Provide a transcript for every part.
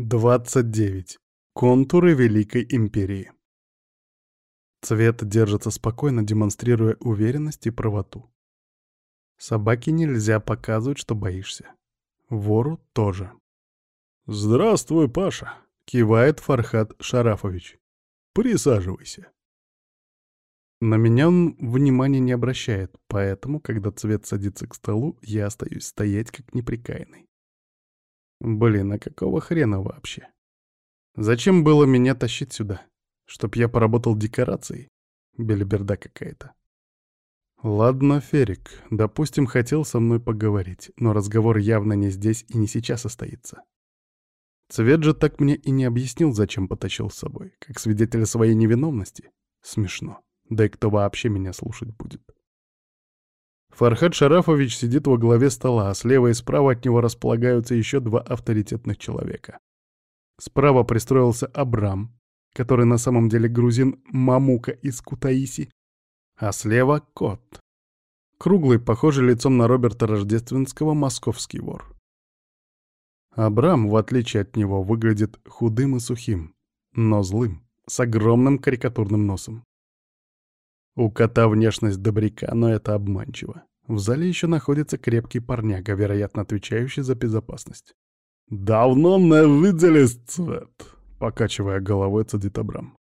29. Контуры Великой Империи. Цвет держится спокойно, демонстрируя уверенность и правоту. Собаке нельзя показывать, что боишься. Вору тоже. «Здравствуй, Паша!» — кивает Фархат Шарафович. «Присаживайся». На меня он внимания не обращает, поэтому, когда цвет садится к столу, я остаюсь стоять как неприкаянный. Блин, а какого хрена вообще? Зачем было меня тащить сюда? Чтоб я поработал декорацией? Белиберда какая-то. Ладно, Ферик, допустим, хотел со мной поговорить, но разговор явно не здесь и не сейчас состоится. Цвет же так мне и не объяснил, зачем потащил с собой, как свидетеля своей невиновности. Смешно. Да и кто вообще меня слушать будет? Фархад Шарафович сидит во главе стола, а слева и справа от него располагаются еще два авторитетных человека. Справа пристроился Абрам, который на самом деле грузин Мамука из Кутаиси, а слева — кот. Круглый, похожий лицом на Роберта Рождественского, московский вор. Абрам, в отличие от него, выглядит худым и сухим, но злым, с огромным карикатурным носом. У кота внешность добряка, но это обманчиво. В зале еще находится крепкий парняга, вероятно, отвечающий за безопасность. «Давно не видели цвет», — покачивая головой, цедит Абрам.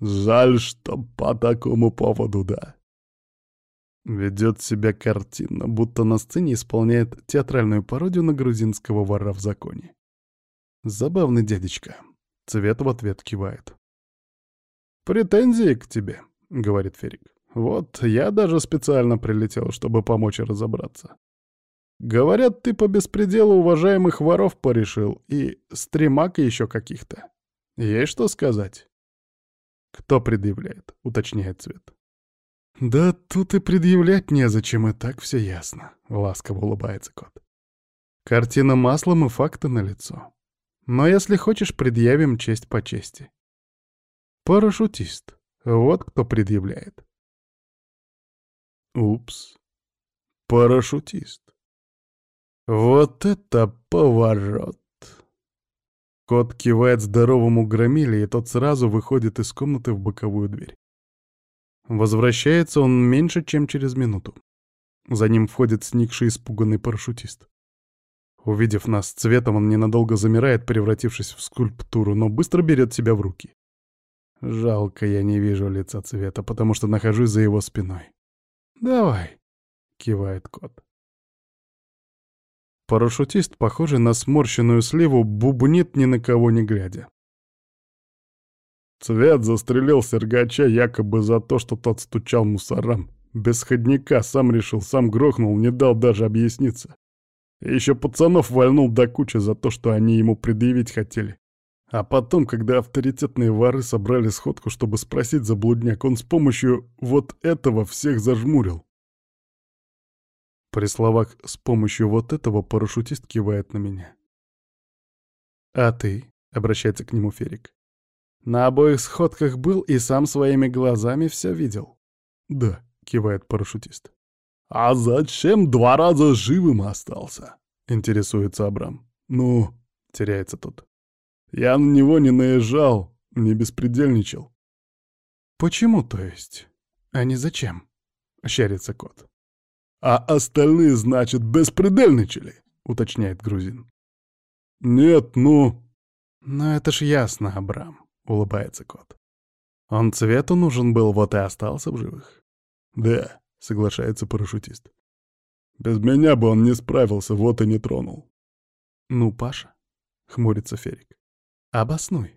«Жаль, что по такому поводу, да». Ведет себя картинно, будто на сцене исполняет театральную пародию на грузинского вора в законе. Забавный дядечка. Цвет в ответ кивает. «Претензии к тебе», — говорит Ферик. «Вот, я даже специально прилетел, чтобы помочь разобраться. Говорят, ты по беспределу уважаемых воров порешил и стримак еще каких-то. Есть что сказать?» «Кто предъявляет?» — уточняет Цвет. «Да тут и предъявлять незачем, и так все ясно», — ласково улыбается кот. «Картина маслом и факты налицо. Но если хочешь, предъявим честь по чести. Парашютист. Вот кто предъявляет. Упс. Парашютист. Вот это поворот. Кот кивает здоровому громиле, и тот сразу выходит из комнаты в боковую дверь. Возвращается он меньше, чем через минуту. За ним входит сникший испуганный парашютист. Увидев нас цветом, он ненадолго замирает, превратившись в скульптуру, но быстро берет себя в руки. Жалко, я не вижу лица цвета, потому что нахожусь за его спиной. «Давай», — кивает кот. Парашютист, похожий на сморщенную сливу, бубнит ни на кого не глядя. Цвет застрелил Сергача якобы за то, что тот стучал мусорам. Без ходника, сам решил, сам грохнул, не дал даже объясниться. И еще пацанов вальнул до кучи за то, что они ему предъявить хотели. А потом, когда авторитетные воры собрали сходку, чтобы спросить за блудняк, он с помощью вот этого всех зажмурил. При словах «с помощью вот этого» парашютист кивает на меня. «А ты?» — обращается к нему Ферик. «На обоих сходках был и сам своими глазами все видел». «Да», — кивает парашютист. «А зачем два раза живым остался?» — интересуется Абрам. «Ну...» — теряется тот. Я на него не наезжал, не беспредельничал. «Почему, то есть? А не зачем?» — щарится кот. «А остальные, значит, беспредельничали?» — уточняет грузин. «Нет, ну...» «Ну это ж ясно, Абрам», — улыбается кот. «Он цвету нужен был, вот и остался в живых». «Да», — соглашается парашютист. «Без меня бы он не справился, вот и не тронул». «Ну, Паша», — хмурится Ферик. Обоснуй.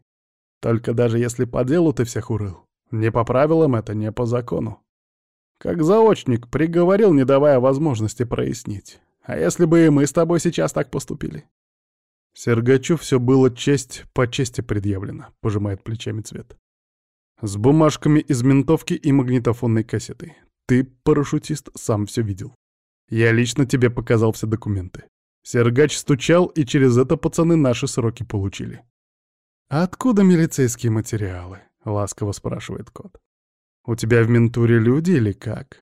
Только даже если по делу ты всех урыл. Не по правилам это, не по закону. Как заочник приговорил, не давая возможности прояснить. А если бы и мы с тобой сейчас так поступили? Сергачу все было честь по чести предъявлено, пожимает плечами цвет. С бумажками из ментовки и магнитофонной кассетой. Ты, парашютист, сам все видел. Я лично тебе показал все документы. Сергач стучал, и через это пацаны наши сроки получили. «А откуда милицейские материалы?» — ласково спрашивает кот. «У тебя в ментуре люди или как?»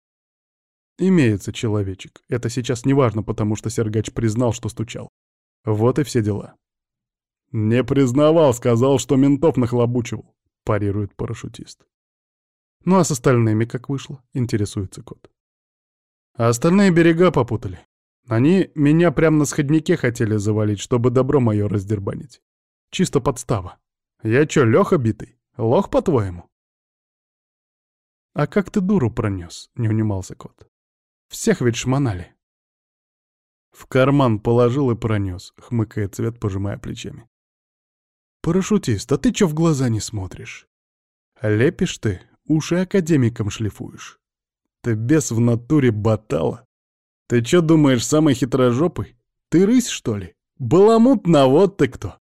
«Имеется человечек. Это сейчас не важно, потому что Сергач признал, что стучал. Вот и все дела». «Не признавал, сказал, что ментов нахлобучивал», — парирует парашютист. «Ну а с остальными как вышло?» — интересуется кот. А остальные берега попутали. Они меня прямо на сходнике хотели завалить, чтобы добро мое раздербанить. Чисто подстава. Я чё, Лёха битый? Лох, по-твоему? «А как ты дуру пронёс?» — не унимался кот. «Всех ведь шмонали». «В карман положил и пронёс», — хмыкает цвет, пожимая плечами. «Парашютист, а ты чё в глаза не смотришь? Лепишь ты, уши академиком шлифуешь. Ты бес в натуре батала. Ты чё думаешь, самый хитрожопый? Ты рысь, что ли? Баламутна, вот ты кто!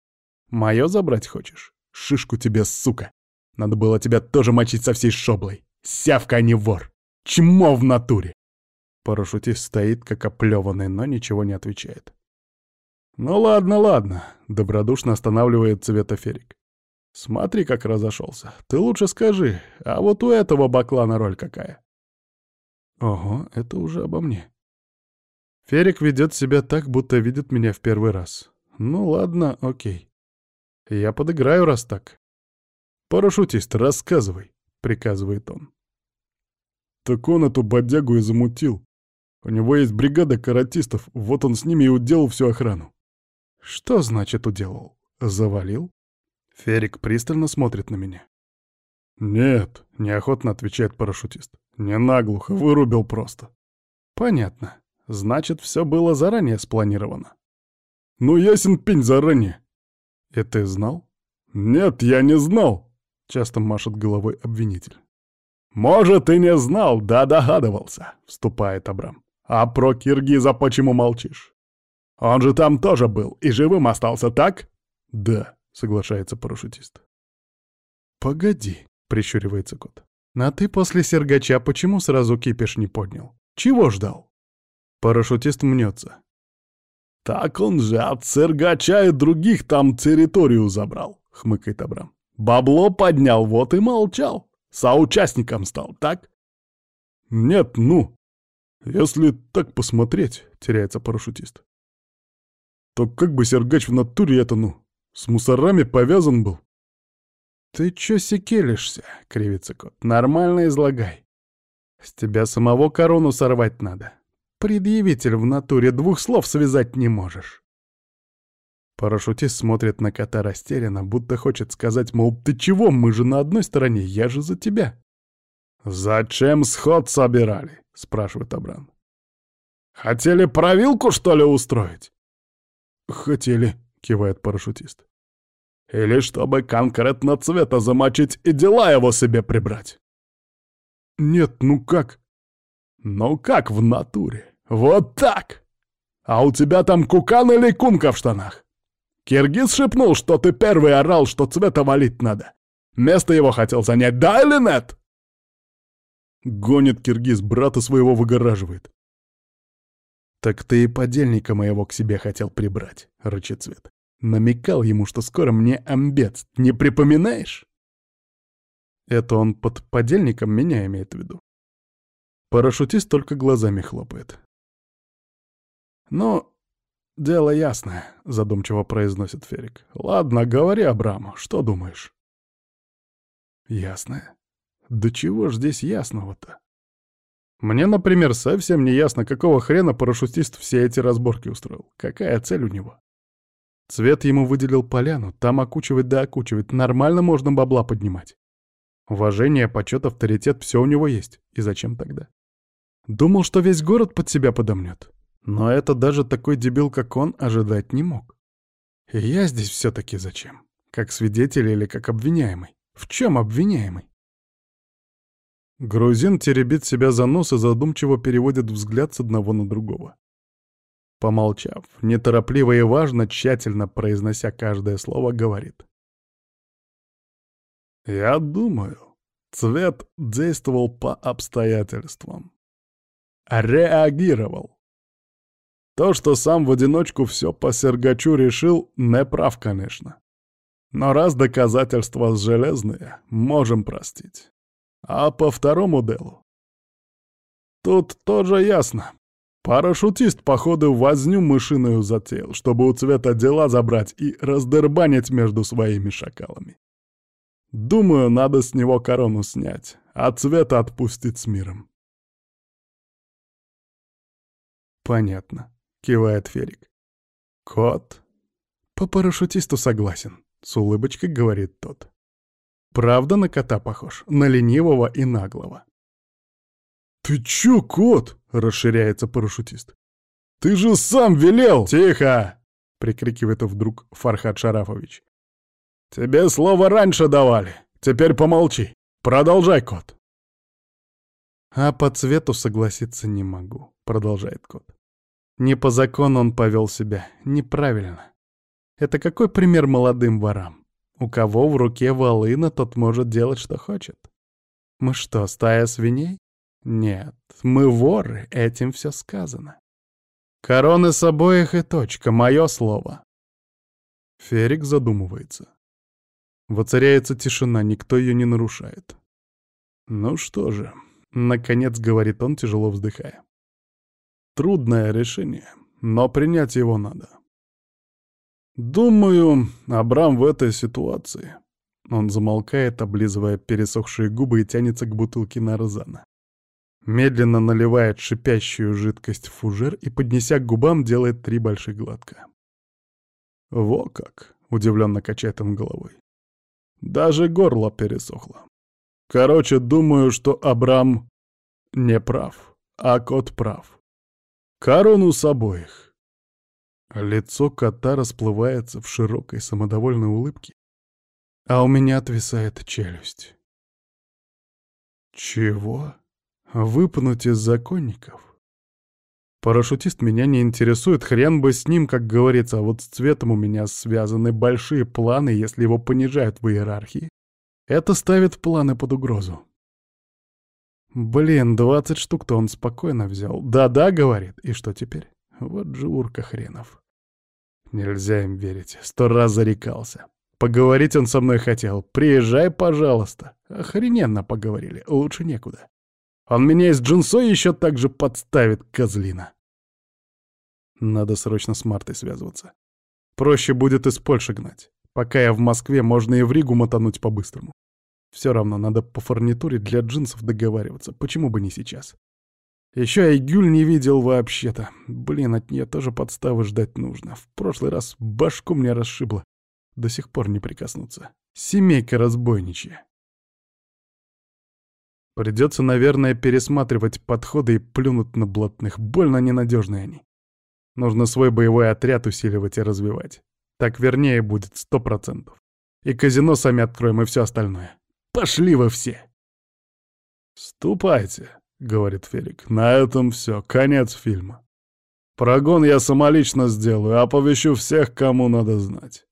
Моё забрать хочешь? Шишку тебе, сука! Надо было тебя тоже мочить со всей шоблой. Сявка, а не вор! Чмо в натуре!» Парашютист стоит, как оплеванный, но ничего не отвечает. «Ну ладно, ладно», — добродушно останавливает цветоферик. «Смотри, как разошелся. Ты лучше скажи, а вот у этого баклана роль какая?» «Ого, это уже обо мне». Ферик ведет себя так, будто видит меня в первый раз. Ну ладно, окей. Я подыграю, раз так. «Парашютист, рассказывай», — приказывает он. Так он эту бодягу и замутил. У него есть бригада каратистов, вот он с ними и уделал всю охрану. Что значит уделал? Завалил? Ферик пристально смотрит на меня. «Нет», — неохотно отвечает парашютист. «Не наглухо, вырубил просто». «Понятно. Значит, все было заранее спланировано». «Ну, ясен пень заранее». «И ты знал?» «Нет, я не знал», — часто машет головой обвинитель. «Может, и не знал, да догадывался», — вступает Абрам. «А про Киргиза почему молчишь? Он же там тоже был и живым остался, так?» «Да», — соглашается парашютист. «Погоди», — прищуривается кот. «А ты после Сергача почему сразу кипиш не поднял? Чего ждал?» Парашютист мнется. «Так он же от Сергача и других там территорию забрал», — хмыкает Абрам. «Бабло поднял, вот и молчал». Соучастником стал, так? Нет, ну. Если так посмотреть, теряется парашютист. То как бы Сергач в натуре это, ну, с мусорами повязан был? Ты чё секелишься, кривится кот? Нормально излагай. С тебя самого корону сорвать надо. Предъявитель в натуре двух слов связать не можешь. Парашютист смотрит на кота растерянно, будто хочет сказать, мол, ты чего, мы же на одной стороне, я же за тебя. «Зачем сход собирали?» — спрашивает Абран. «Хотели провилку, что ли, устроить?» «Хотели», — кивает парашютист. «Или чтобы конкретно цвета замочить и дела его себе прибрать?» «Нет, ну как?» «Ну как в натуре? Вот так! А у тебя там кукан или кумка в штанах?» Киргиз шепнул, что ты первый орал, что цвета валить надо. Место его хотел занять, да или нет?» Гонит Киргиз, брата своего выгораживает. «Так ты и подельника моего к себе хотел прибрать», — рычит Цвет. Намекал ему, что скоро мне амбец, не припоминаешь? Это он под подельником меня имеет в виду. Парашютист только глазами хлопает. «Ну, «Дело ясное», — задумчиво произносит Ферик. «Ладно, говори, Абраму, что думаешь?» «Ясное? Да чего ж здесь ясного-то?» Мне, например, совсем не ясно, какого хрена парашютист все эти разборки устроил. Какая цель у него? Цвет ему выделил поляну, там окучивать да окучивать, нормально можно бабла поднимать. Уважение, почет, авторитет — все у него есть. И зачем тогда? Думал, что весь город под себя подомнет. Но это даже такой дебил, как он, ожидать не мог. И я здесь все-таки зачем? Как свидетель или как обвиняемый? В чем обвиняемый? Грузин теребит себя за нос и задумчиво переводит взгляд с одного на другого. Помолчав, неторопливо и важно, тщательно произнося каждое слово, говорит. «Я думаю, цвет действовал по обстоятельствам. Реагировал. То, что сам в одиночку все по Сергачу решил, не прав, конечно. Но раз доказательства железные, можем простить. А по второму делу? Тут тоже ясно. Парашютист, походу, возню мышиную затеял, чтобы у Цвета дела забрать и раздербанить между своими шакалами. Думаю, надо с него корону снять, а Цвета отпустить с миром. «Понятно», — кивает Ферик. «Кот?» «По парашютисту согласен», — с улыбочкой говорит тот. «Правда на кота похож, на ленивого и наглого». «Ты чё, кот?» — расширяется парашютист. «Ты же сам велел!» «Тихо!» — прикрикивает вдруг Фархад Шарафович. «Тебе слово раньше давали. Теперь помолчи. Продолжай, кот». «А по цвету согласиться не могу», — продолжает кот. «Не по закону он повел себя. Неправильно. Это какой пример молодым ворам? У кого в руке волына, тот может делать, что хочет. Мы что, стая свиней? Нет, мы воры, этим все сказано. Короны с обоих и точка, мое слово. Ферик задумывается. Воцаряется тишина, никто ее не нарушает. Ну что же, наконец говорит он, тяжело вздыхая. Трудное решение, но принять его надо. Думаю, Абрам в этой ситуации. Он замолкает, облизывая пересохшие губы и тянется к бутылке нарзана. Медленно наливает шипящую жидкость в фужер и, поднеся к губам, делает три больших глотка. «Во как!» — удивленно качает он головой. «Даже горло пересохло. Короче, думаю, что Абрам не прав, а кот прав. Корону с обоих». Лицо кота расплывается в широкой самодовольной улыбке, а у меня отвисает челюсть. «Чего?» Выпнуть из законников? Парашютист меня не интересует, хрен бы с ним, как говорится, а вот с цветом у меня связаны большие планы, если его понижают в иерархии. Это ставит планы под угрозу. Блин, двадцать штук-то он спокойно взял. Да-да, говорит. И что теперь? Вот же урка хренов. Нельзя им верить. Сто раз зарекался. Поговорить он со мной хотел. Приезжай, пожалуйста. Охрененно поговорили. Лучше некуда. Он меня из джинсой еще так же подставит, козлина. Надо срочно с Мартой связываться. Проще будет из Польши гнать. Пока я в Москве, можно и в Ригу мотануть по-быстрому. Все равно надо по фурнитуре для джинсов договариваться. Почему бы не сейчас? Еще я Гюль не видел вообще-то. Блин, от нее тоже подставы ждать нужно. В прошлый раз башку мне расшибло. До сих пор не прикоснуться. Семейка разбойничья. Придется, наверное, пересматривать подходы и плюнуть на блатных. Больно ненадежные они. Нужно свой боевой отряд усиливать и развивать. Так вернее будет сто процентов. И казино сами откроем, и все остальное. Пошли вы все! «Ступайте», — говорит Фелик. «На этом все. Конец фильма. Прогон я самолично сделаю, оповещу всех, кому надо знать».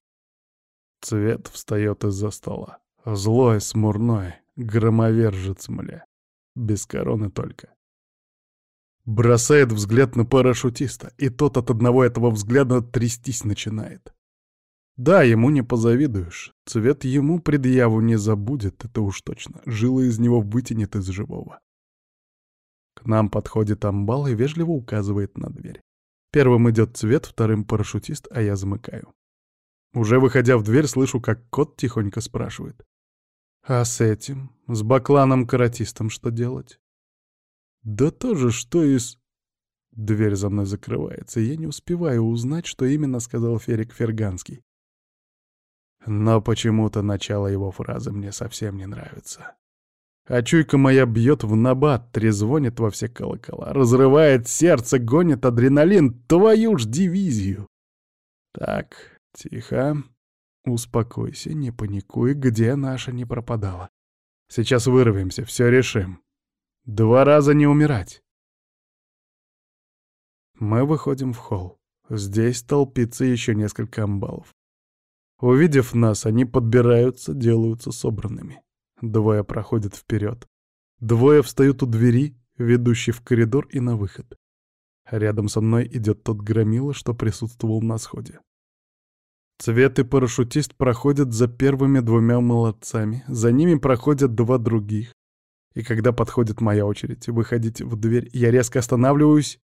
Цвет встает из-за стола. Злой, смурной, Громовержец, мля. Без короны только. Бросает взгляд на парашютиста, и тот от одного этого взгляда трястись начинает. Да, ему не позавидуешь. Цвет ему предъяву не забудет, это уж точно. Жилы из него вытянет из живого. К нам подходит амбал и вежливо указывает на дверь. Первым идет цвет, вторым парашютист, а я замыкаю. Уже выходя в дверь, слышу, как кот тихонько спрашивает. А с этим, с бакланом-каратистом что делать? Да тоже что из... Дверь за мной закрывается, и я не успеваю узнать, что именно сказал Ферик Ферганский. Но почему-то начало его фразы мне совсем не нравится. А чуйка моя бьет в набат, трезвонит во все колокола, разрывает сердце, гонит адреналин, твою ж дивизию. Так, тихо. Успокойся, не паникуй, где наша не пропадала. Сейчас вырвемся, все решим. Два раза не умирать. Мы выходим в холл. Здесь толпится еще несколько амбалов. Увидев нас, они подбираются, делаются собранными. Двое проходят вперед. Двое встают у двери, ведущей в коридор и на выход. Рядом со мной идет тот громила, что присутствовал на сходе. Цвет и парашютист проходят за первыми двумя молодцами, за ними проходят два других. И когда подходит моя очередь выходить в дверь, я резко останавливаюсь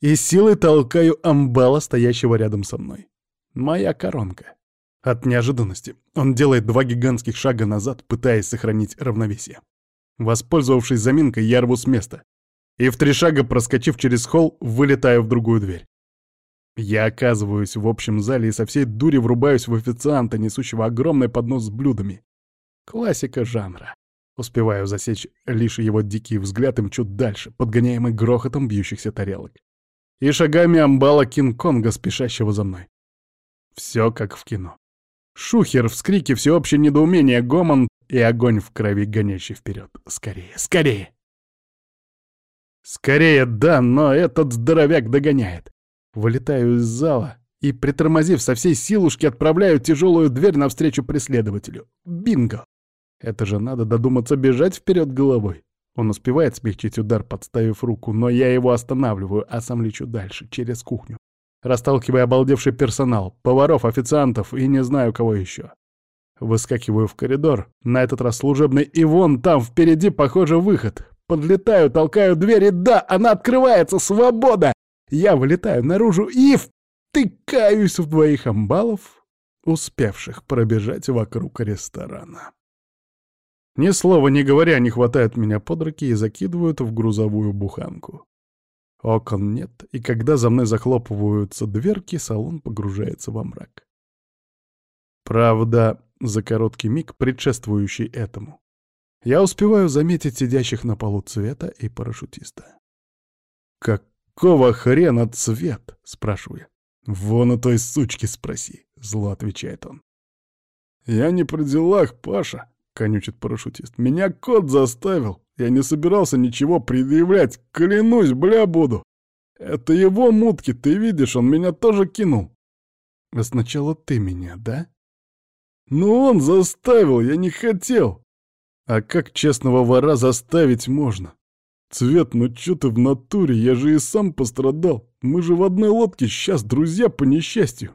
и силой толкаю амбала, стоящего рядом со мной. Моя коронка. От неожиданности он делает два гигантских шага назад, пытаясь сохранить равновесие. Воспользовавшись заминкой, я рву с места. И в три шага, проскочив через холл, вылетаю в другую дверь. Я оказываюсь в общем зале и со всей дури врубаюсь в официанта, несущего огромный поднос с блюдами. Классика жанра. Успеваю засечь лишь его дикий взгляд и мчу дальше, подгоняемый грохотом бьющихся тарелок. И шагами амбала Кинг-Конга, спешащего за мной. Все как в кино. Шухер, вскрики, всеобщее недоумение, гомон и огонь в крови, гонящий вперед. Скорее, скорее! Скорее, да, но этот здоровяк догоняет. Вылетаю из зала и, притормозив со всей силушки, отправляю тяжелую дверь навстречу преследователю. Бинго! Это же надо додуматься бежать вперед головой. Он успевает смягчить удар, подставив руку, но я его останавливаю, а сам лечу дальше, через кухню, расталкивая обалдевший персонал, поваров, официантов и не знаю кого еще. Выскакиваю в коридор, на этот раз служебный, и вон там впереди, похоже, выход. Подлетаю, толкаю дверь, и да, она открывается, свобода! Я вылетаю наружу и втыкаюсь в двоих амбалов, успевших пробежать вокруг ресторана. Ни слова не говоря, они хватают меня под руки и закидывают в грузовую буханку. Окон нет, и когда за мной захлопываются дверки, салон погружается во мрак. Правда, за короткий миг, предшествующий этому, я успеваю заметить сидящих на полу цвета и парашютиста. «Какого хрена цвет?» — спрашиваю я. «Вон у той сучки спроси», — зло отвечает он. «Я не при делах, Паша», — конючит парашютист. «Меня кот заставил. Я не собирался ничего предъявлять. Клянусь, бля, буду. Это его мутки, ты видишь, он меня тоже кинул». «А сначала ты меня, да?» «Ну он заставил, я не хотел». «А как честного вора заставить можно?» «Цвет, ну чё ты в натуре? Я же и сам пострадал. Мы же в одной лодке, сейчас друзья по несчастью».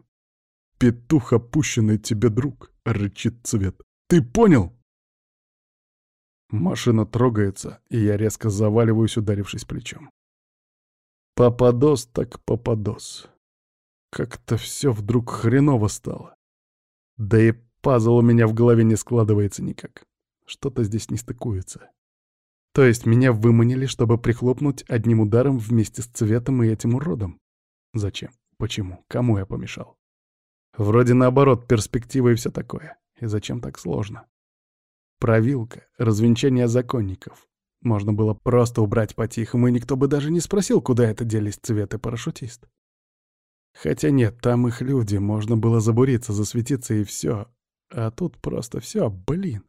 «Петух опущенный тебе друг», — рычит Цвет. «Ты понял?» Машина трогается, и я резко заваливаюсь, ударившись плечом. Попадос так попадос. Как-то все вдруг хреново стало. Да и пазл у меня в голове не складывается никак. Что-то здесь не стыкуется. То есть меня выманили, чтобы прихлопнуть одним ударом вместе с цветом и этим уродом. Зачем? Почему? Кому я помешал? Вроде наоборот, перспектива и все такое. И зачем так сложно? Провилка, развенчание законников. Можно было просто убрать по-тихому, и никто бы даже не спросил, куда это делись цвет и парашютист. Хотя нет, там их люди, можно было забуриться, засветиться и все. А тут просто все, блин.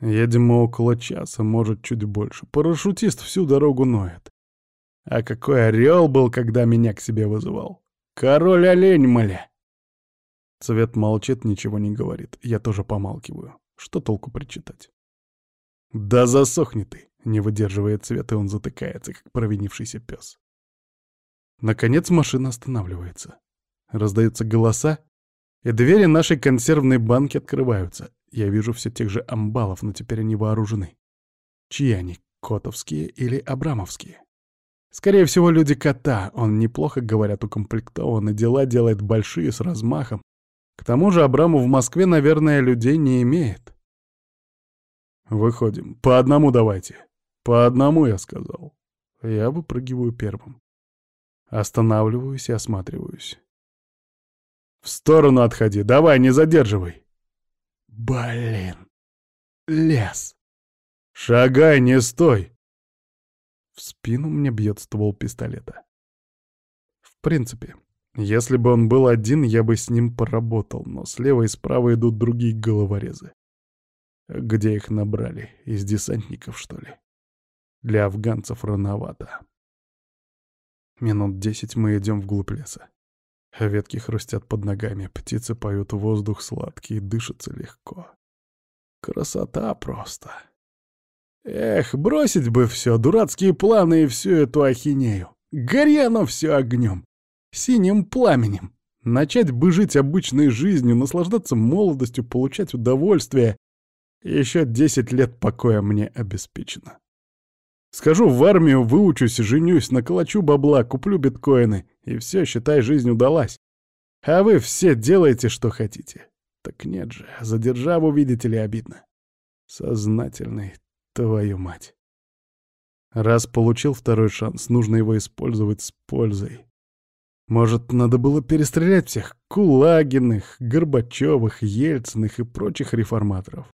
Едем около часа, может, чуть больше. Парашютист всю дорогу ноет. А какой орел был, когда меня к себе вызывал. Король-олень, моля! Цвет молчит, ничего не говорит. Я тоже помалкиваю. Что толку прочитать? «Да засохни ты!» — не выдерживает цвет, и он затыкается, как провинившийся пес. Наконец машина останавливается. Раздаются голоса, и двери нашей консервной банки открываются. Я вижу все тех же амбалов, но теперь они вооружены. Чьи они, котовские или абрамовские? Скорее всего, люди кота. Он неплохо, говорят, укомплектован, и дела делает большие, с размахом. К тому же Абраму в Москве, наверное, людей не имеет. Выходим. По одному давайте. По одному, я сказал. Я выпрыгиваю первым. Останавливаюсь и осматриваюсь. В сторону отходи, давай, не задерживай. Блин. Лес. Шагай, не стой. В спину мне бьет ствол пистолета. В принципе, если бы он был один, я бы с ним поработал, но слева и справа идут другие головорезы. Где их набрали? Из десантников, что ли? Для афганцев рановато. Минут десять мы идем вглубь леса. Ветки хрустят под ногами, птицы поют воздух сладкий, дышится легко. Красота просто. Эх, бросить бы все, дурацкие планы и всю эту ахинею. Гори оно все огнем синим пламенем. Начать бы жить обычной жизнью, наслаждаться молодостью, получать удовольствие. Еще десять лет покоя мне обеспечено. Схожу в армию, выучусь, женюсь, наколочу бабла, куплю биткоины, и все, считай, жизнь удалась. А вы все делаете, что хотите. Так нет же, за державу, видите ли, обидно. Сознательный, твою мать. Раз получил второй шанс, нужно его использовать с пользой. Может, надо было перестрелять всех Кулагиных, Горбачевых, Ельциных и прочих реформаторов.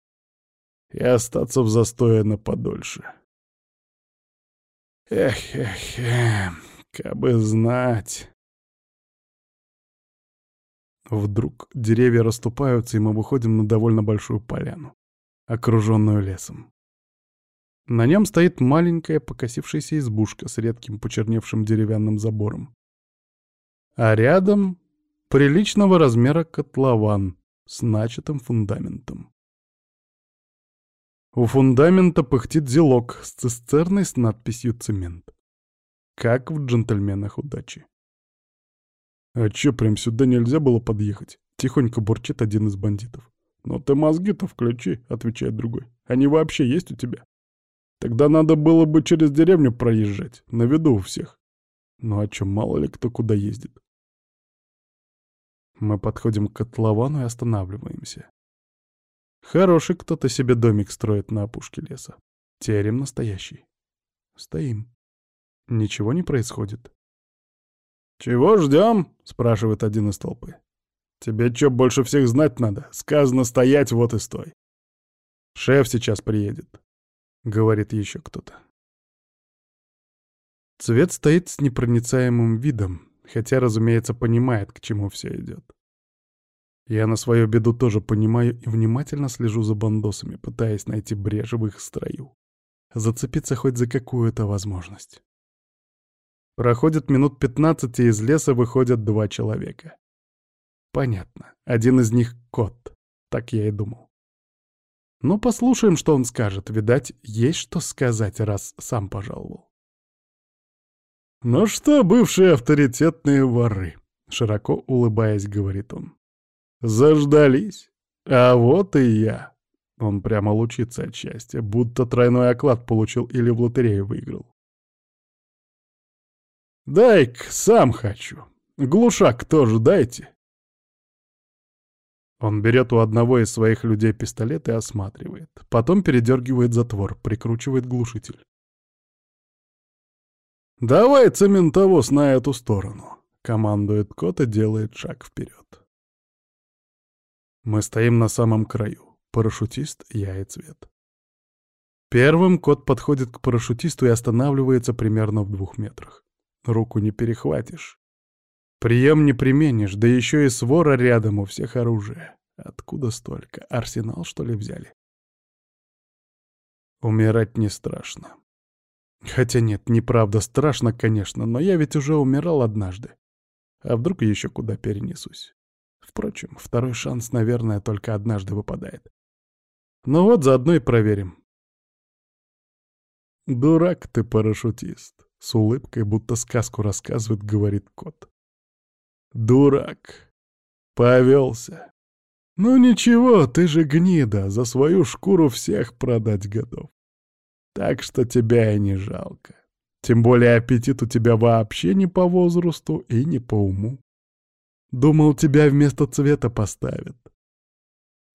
И остаться в застое на подольше. Эх, эх, эх, кабы знать. Вдруг деревья расступаются, и мы выходим на довольно большую поляну, окруженную лесом. На нем стоит маленькая покосившаяся избушка с редким почерневшим деревянным забором. А рядом приличного размера котлован с начатым фундаментом. У фундамента пыхтит зелок с цистерной с надписью «Цемент». Как в «Джентльменах удачи». «А чё, прям сюда нельзя было подъехать?» — тихонько бурчит один из бандитов. «Но ты мозги-то включи», — отвечает другой. «Они вообще есть у тебя?» «Тогда надо было бы через деревню проезжать, на виду у всех». «Ну а чё, мало ли кто куда ездит?» Мы подходим к котловану и останавливаемся. Хороший кто-то себе домик строит на опушке леса. Терем настоящий. Стоим. Ничего не происходит. «Чего ждем?» — спрашивает один из толпы. «Тебе что, больше всех знать надо? Сказано стоять, вот и стой. Шеф сейчас приедет», — говорит еще кто-то. Цвет стоит с непроницаемым видом, хотя, разумеется, понимает, к чему все идет. Я на свою беду тоже понимаю и внимательно слежу за бандосами, пытаясь найти брешь в их строю. Зацепиться хоть за какую-то возможность. Проходит минут пятнадцать, и из леса выходят два человека. Понятно. Один из них — кот. Так я и думал. Ну, послушаем, что он скажет. Видать, есть что сказать, раз сам пожаловал. «Ну что, бывшие авторитетные воры?» — широко улыбаясь, говорит он. Заждались. А вот и я. Он прямо лучится от счастья, будто тройной оклад получил или в лотерею выиграл. Дай-ка, сам хочу. Глушак тоже дайте. Он берет у одного из своих людей пистолет и осматривает. Потом передергивает затвор, прикручивает глушитель. «Давай цементовоз на эту сторону», — командует кот и делает шаг вперед. Мы стоим на самом краю. Парашютист, я и Цвет. Первым кот подходит к парашютисту и останавливается примерно в двух метрах. Руку не перехватишь. Прием не применишь, да еще и свора рядом у всех оружия. Откуда столько? Арсенал, что ли, взяли? Умирать не страшно. Хотя нет, неправда, страшно, конечно, но я ведь уже умирал однажды. А вдруг еще куда перенесусь? Впрочем, второй шанс, наверное, только однажды выпадает. Ну вот, заодно и проверим. «Дурак ты, парашютист!» — с улыбкой, будто сказку рассказывает, говорит кот. «Дурак! Повелся! Ну ничего, ты же гнида, за свою шкуру всех продать готов. Так что тебя и не жалко. Тем более аппетит у тебя вообще не по возрасту и не по уму. Думал, тебя вместо цвета поставят.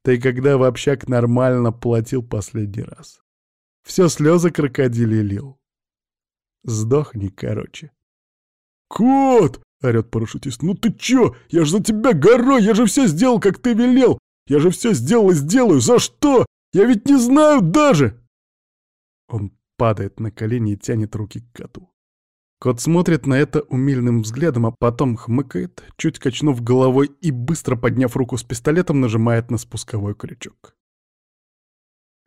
Ты когда в общак нормально платил последний раз? Все слезы крокодили лил. Сдохни, короче. «Кот!» — орёт парашютист. «Ну ты чё? Я же за тебя горой! Я же все сделал, как ты велел! Я же все сделал и сделаю! За что? Я ведь не знаю даже!» Он падает на колени и тянет руки к коту. Кот смотрит на это умильным взглядом, а потом хмыкает, чуть качнув головой и, быстро подняв руку с пистолетом, нажимает на спусковой крючок.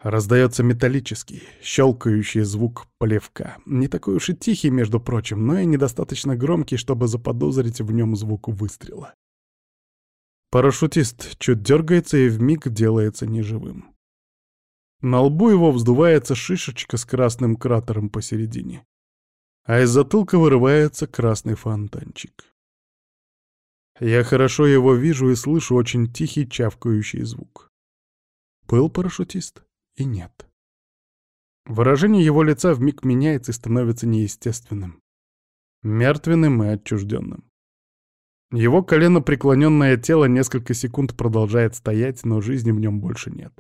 Раздается металлический, щелкающий звук плевка. Не такой уж и тихий, между прочим, но и недостаточно громкий, чтобы заподозрить в нем звук выстрела. Парашютист чуть дергается и вмиг делается неживым. На лбу его вздувается шишечка с красным кратером посередине а из затылка вырывается красный фонтанчик. Я хорошо его вижу и слышу очень тихий чавкающий звук. Был парашютист и нет. Выражение его лица вмиг меняется и становится неестественным. Мертвенным и отчужденным. Его колено преклоненное тело несколько секунд продолжает стоять, но жизни в нем больше нет.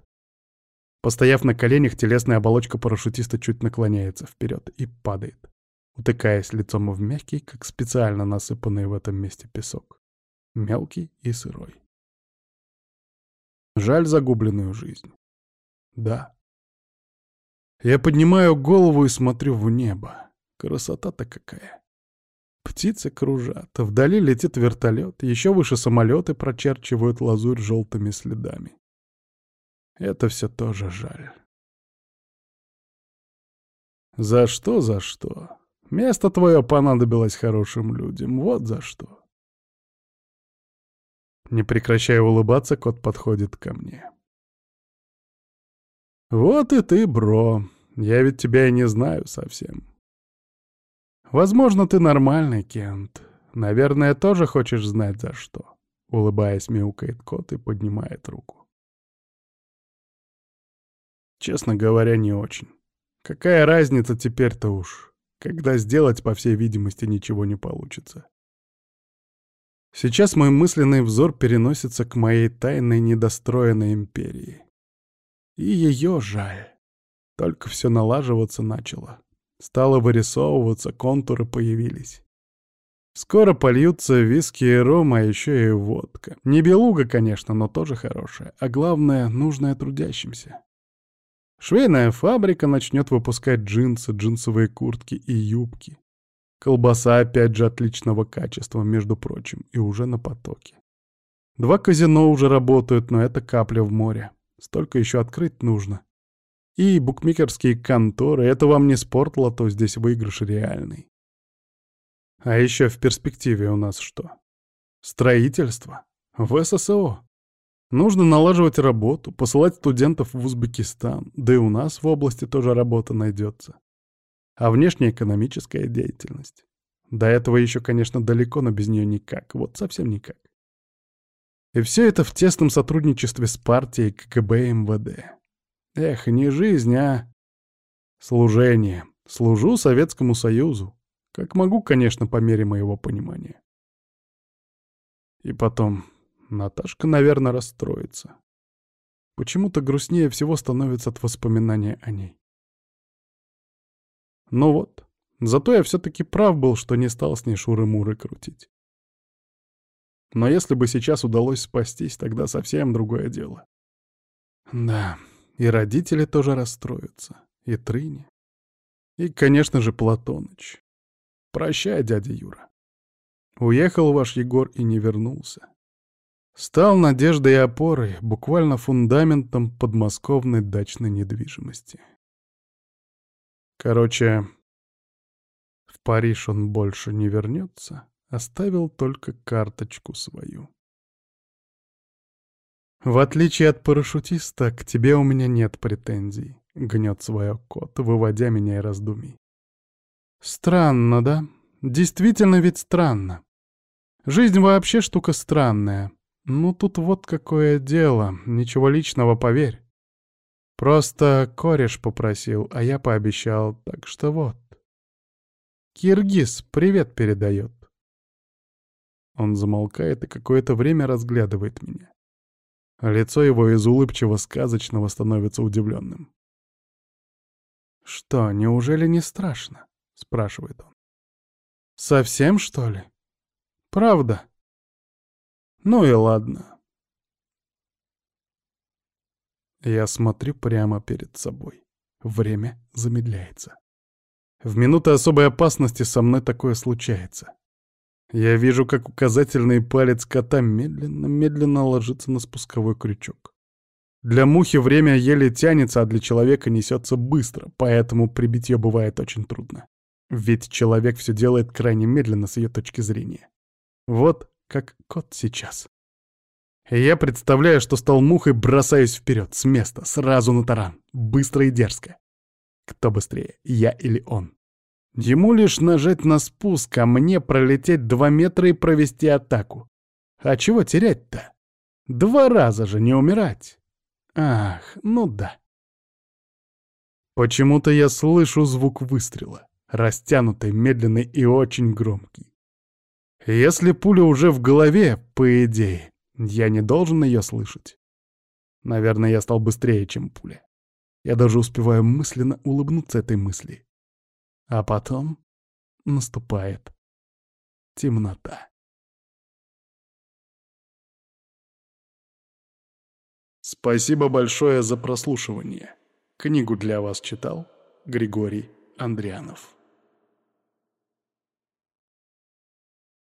Постояв на коленях, телесная оболочка парашютиста чуть наклоняется вперед и падает, утыкаясь лицом в мягкий, как специально насыпанный в этом месте песок. Мелкий и сырой. Жаль загубленную жизнь. Да. Я поднимаю голову и смотрю в небо. Красота-то какая. Птицы кружат, вдали летит вертолет, еще выше самолеты прочерчивают лазурь желтыми следами. Это все тоже жаль. За что, за что? Место твое понадобилось хорошим людям, вот за что. Не прекращая улыбаться, кот подходит ко мне. Вот и ты, бро. Я ведь тебя и не знаю совсем. Возможно, ты нормальный, Кент. Наверное, тоже хочешь знать за что. Улыбаясь, мяукает кот и поднимает руку. Честно говоря, не очень. Какая разница теперь-то уж, когда сделать, по всей видимости, ничего не получится. Сейчас мой мысленный взор переносится к моей тайной недостроенной империи. И ее жаль. Только все налаживаться начало. Стало вырисовываться, контуры появились. Скоро польются виски и ром, а еще и водка. Не белуга, конечно, но тоже хорошая. А главное, нужная трудящимся. Швейная фабрика начнет выпускать джинсы, джинсовые куртки и юбки. Колбаса опять же отличного качества, между прочим, и уже на потоке. Два казино уже работают, но это капля в море. Столько еще открыть нужно. И букмекерские конторы — это вам не спортлото, здесь выигрыш реальный. А еще в перспективе у нас что? Строительство. В ССО. Нужно налаживать работу, посылать студентов в Узбекистан, да и у нас в области тоже работа найдется. А внешнеэкономическая деятельность. До этого еще, конечно, далеко, но без нее никак. Вот совсем никак. И все это в тесном сотрудничестве с партией КГБ и МВД. Эх, не жизнь, а служение. Служу Советскому Союзу. Как могу, конечно, по мере моего понимания. И потом, Наташка, наверное, расстроится. Почему-то грустнее всего становится от воспоминания о ней. Ну вот, зато я все-таки прав был, что не стал с ней шуры-муры крутить. Но если бы сейчас удалось спастись, тогда совсем другое дело. Да, и родители тоже расстроятся. И Трыня. И, конечно же, Платоныч. Прощай, дядя Юра. Уехал ваш Егор и не вернулся. Стал надеждой и опорой, буквально фундаментом подмосковной дачной недвижимости. Короче, в Париж он больше не вернется, оставил только карточку свою. «В отличие от парашютиста, к тебе у меня нет претензий», — гнет свое кот, выводя меня из раздумий. «Странно, да? Действительно ведь странно. Жизнь вообще штука странная. Ну тут вот какое дело, ничего личного, поверь. Просто кореш попросил, а я пообещал, так что вот. Киргиз привет передает». Он замолкает и какое-то время разглядывает меня. Лицо его из улыбчиво-сказочного становится удивленным. «Что, неужели не страшно?» — спрашивает он. «Совсем, что ли? Правда?» «Ну и ладно». Я смотрю прямо перед собой. Время замедляется. В минуты особой опасности со мной такое случается. Я вижу, как указательный палец кота медленно-медленно ложится на спусковой крючок. Для мухи время еле тянется, а для человека несется быстро, поэтому прибить ее бывает очень трудно. Ведь человек все делает крайне медленно с ее точки зрения. Вот как кот сейчас. я представляю, что стал мухой, бросаюсь вперед, с места, сразу на таран, быстро и дерзко. Кто быстрее, я или он? Ему лишь нажать на спуск, а мне пролететь два метра и провести атаку. А чего терять-то? Два раза же не умирать. Ах, ну да. Почему-то я слышу звук выстрела, растянутый, медленный и очень громкий. Если пуля уже в голове, по идее, я не должен ее слышать. Наверное, я стал быстрее, чем пуля. Я даже успеваю мысленно улыбнуться этой мысли. А потом наступает темнота. Спасибо большое за прослушивание. Книгу для вас читал Григорий Андрианов.